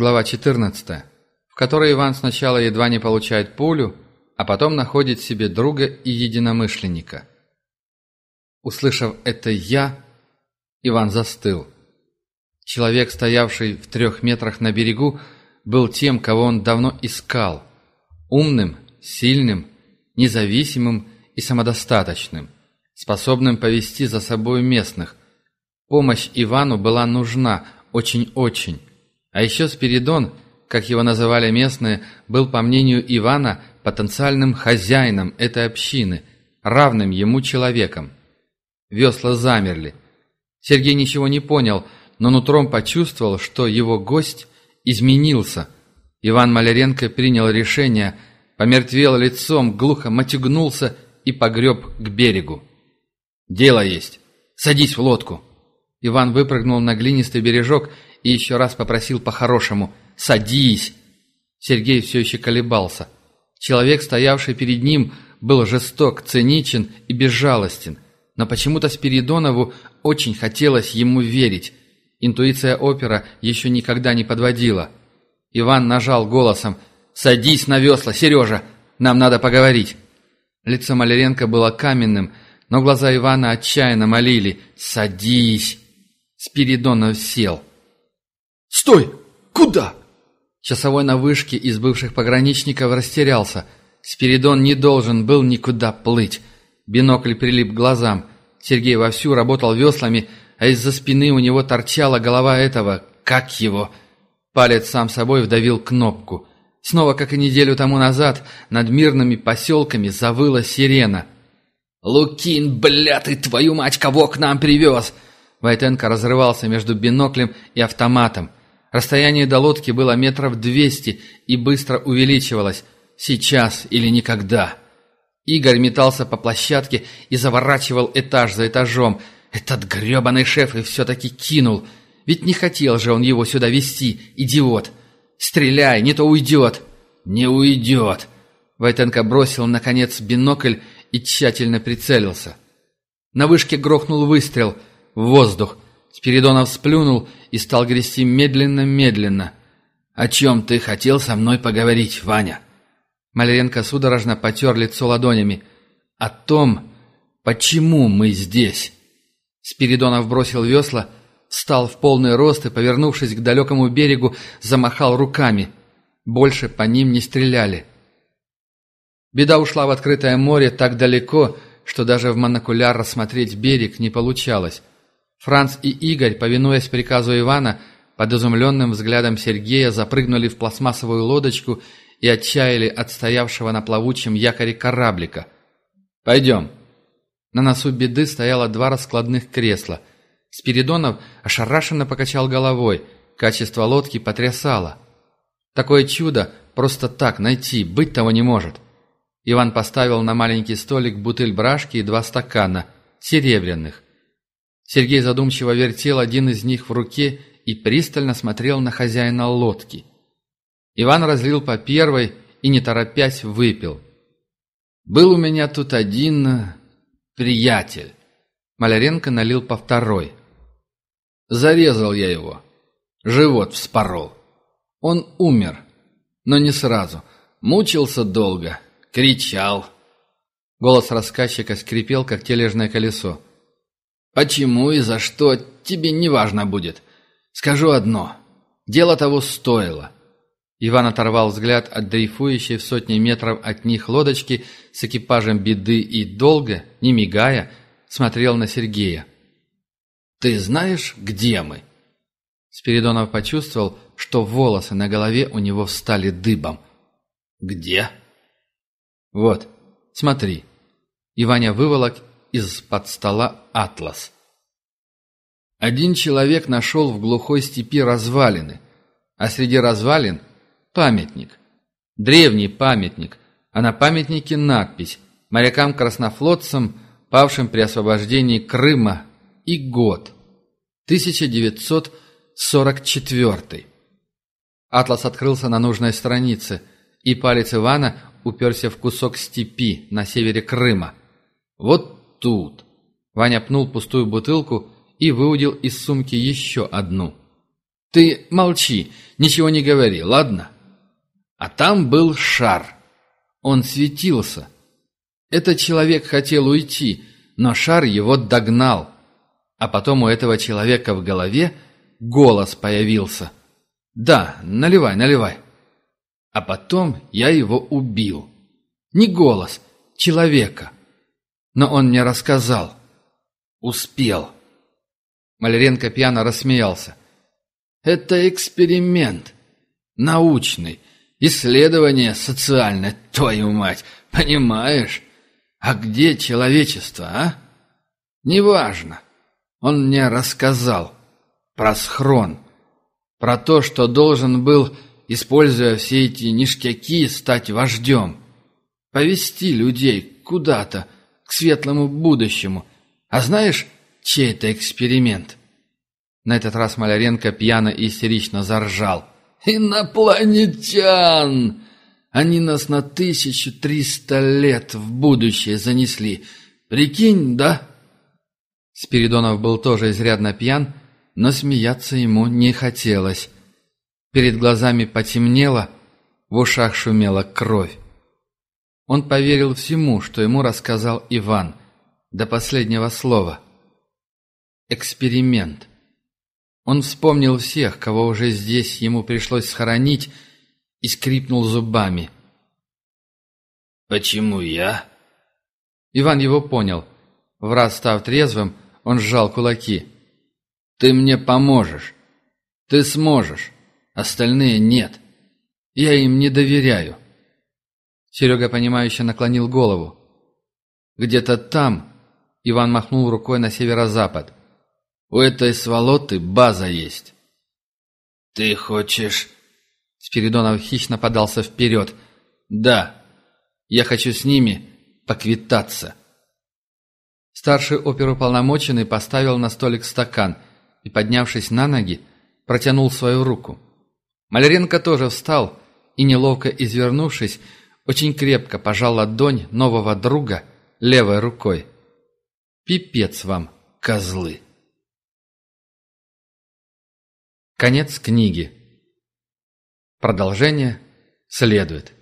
Глава 14, в которой Иван сначала едва не получает пулю, а потом находит себе друга и единомышленника. Услышав это «я», Иван застыл. Человек, стоявший в трех метрах на берегу, был тем, кого он давно искал. Умным, сильным, независимым и самодостаточным, способным повести за собой местных. Помощь Ивану была нужна очень-очень. А еще Спиридон, как его называли местные, был, по мнению Ивана, потенциальным хозяином этой общины, равным ему человеком. Весла замерли. Сергей ничего не понял, но нутром почувствовал, что его гость изменился. Иван Маляренко принял решение, помертвел лицом, глухо матюгнулся и погреб к берегу. «Дело есть. Садись в лодку». Иван выпрыгнул на глинистый бережок и еще раз попросил по-хорошему «Садись!». Сергей все еще колебался. Человек, стоявший перед ним, был жесток, циничен и безжалостен. Но почему-то Спиридонову очень хотелось ему верить. Интуиция опера еще никогда не подводила. Иван нажал голосом «Садись на весла, Сережа! Нам надо поговорить!» Лицо Маляренко было каменным, но глаза Ивана отчаянно молили «Садись!» Спиридонов сел. «Стой! Куда?» Часовой на вышке из бывших пограничников растерялся. Спиридон не должен был никуда плыть. Бинокль прилип к глазам. Сергей вовсю работал веслами, а из-за спины у него торчала голова этого, как его. Палец сам собой вдавил кнопку. Снова, как и неделю тому назад, над мирными поселками завыла сирена. «Лукин, бля ты, твою мать, кого к нам привез?» Войтенко разрывался между биноклем и автоматом. Расстояние до лодки было метров двести и быстро увеличивалось. Сейчас или никогда. Игорь метался по площадке и заворачивал этаж за этажом. Этот гребаный шеф и все-таки кинул. Ведь не хотел же он его сюда вести, идиот. «Стреляй, не то уйдет!» «Не уйдет!» Войтенко бросил, наконец, бинокль и тщательно прицелился. На вышке грохнул выстрел. В воздух. Спиридонов сплюнул и стал грести медленно-медленно. «О чем ты хотел со мной поговорить, Ваня?» Маляренко судорожно потер лицо ладонями. «О том, почему мы здесь?» Спиридонов бросил весла, встал в полный рост и, повернувшись к далекому берегу, замахал руками. Больше по ним не стреляли. Беда ушла в открытое море так далеко, что даже в монокуляр рассмотреть берег не получалось. Франц и Игорь, повинуясь приказу Ивана, под изумленным взглядом Сергея запрыгнули в пластмассовую лодочку и отчаяли от стоявшего на плавучем якоре кораблика. «Пойдем». На носу беды стояло два раскладных кресла. Спиридонов ошарашенно покачал головой. Качество лодки потрясало. Такое чудо просто так найти, быть того не может. Иван поставил на маленький столик бутыль брашки и два стакана, серебряных. Сергей задумчиво вертел один из них в руке и пристально смотрел на хозяина лодки. Иван разлил по первой и, не торопясь, выпил. «Был у меня тут один э, приятель». Маляренко налил по второй. Зарезал я его. Живот вспорол. Он умер, но не сразу. Мучился долго, кричал. Голос рассказчика скрипел, как тележное колесо. Почему и за что, тебе не важно будет. Скажу одно. Дело того стоило. Иван оторвал взгляд от дрейфующей в сотни метров от них лодочки с экипажем беды и долго, не мигая, смотрел на Сергея. «Ты знаешь, где мы?» Спиридонов почувствовал, что волосы на голове у него встали дыбом. «Где?» «Вот, смотри». Иваня выволок из-под стола атлас. Один человек нашел в глухой степи развалины, а среди развалин – памятник. Древний памятник, а на памятнике надпись «Морякам-краснофлотцам, павшим при освобождении Крыма» и год – 1944. Атлас открылся на нужной странице, и палец Ивана уперся в кусок степи на севере Крыма. Вот тут. Ваня пнул пустую бутылку и выудил из сумки еще одну. «Ты молчи, ничего не говори, ладно? А там был шар. Он светился. Этот человек хотел уйти, но шар его догнал. А потом у этого человека в голове голос появился. «Да, наливай, наливай». А потом я его убил. Не голос, человека. Но он мне рассказал. Успел. Маляренко пьяно рассмеялся. Это эксперимент. Научный. Исследование социальное, твою мать. Понимаешь? А где человечество, а? Неважно. Он мне рассказал про схрон. Про то, что должен был, используя все эти ништяки, стать вождем. Повести людей куда-то, к светлому будущему. А знаешь, чей это эксперимент?» На этот раз Маляренко пьяно и истерично заржал. «Инопланетян! Они нас на 1300 лет в будущее занесли. Прикинь, да?» Спиридонов был тоже изрядно пьян, но смеяться ему не хотелось. Перед глазами потемнело, в ушах шумела кровь. Он поверил всему, что ему рассказал Иван, до последнего слова. Эксперимент. Он вспомнил всех, кого уже здесь ему пришлось схоронить, и скрипнул зубами. «Почему я?» Иван его понял. В раз став трезвым, он сжал кулаки. «Ты мне поможешь. Ты сможешь. Остальные нет. Я им не доверяю». Серега, понимающе наклонил голову. «Где-то там...» — Иван махнул рукой на северо-запад. «У этой сволоты база есть». «Ты хочешь...» Спиридонов хищно подался вперед. «Да, я хочу с ними поквитаться». Старший оперуполномоченный поставил на столик стакан и, поднявшись на ноги, протянул свою руку. Маляренко тоже встал и, неловко извернувшись, очень крепко пожал ладонь нового друга левой рукой. «Пипец вам, козлы!» Конец книги. Продолжение следует.